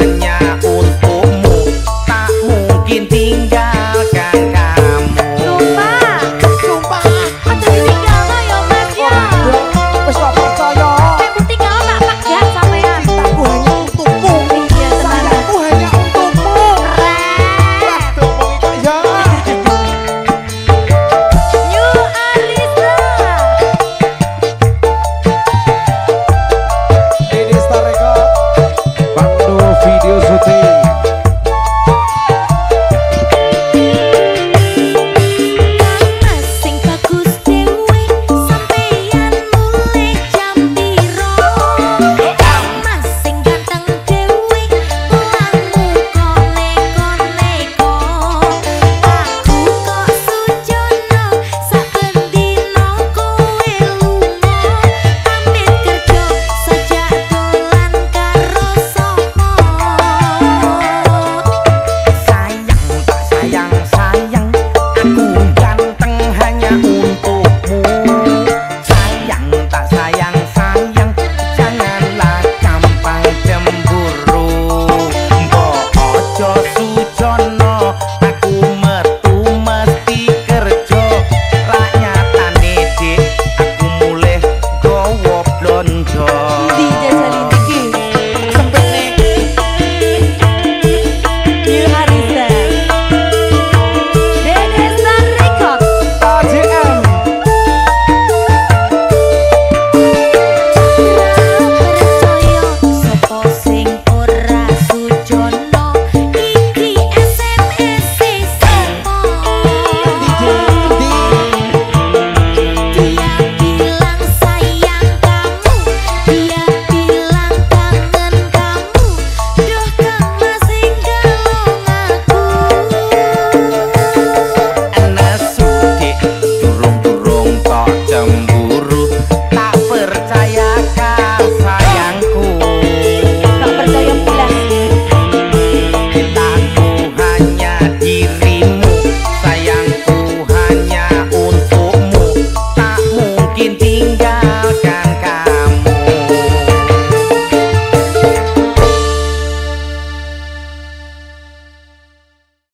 mañana.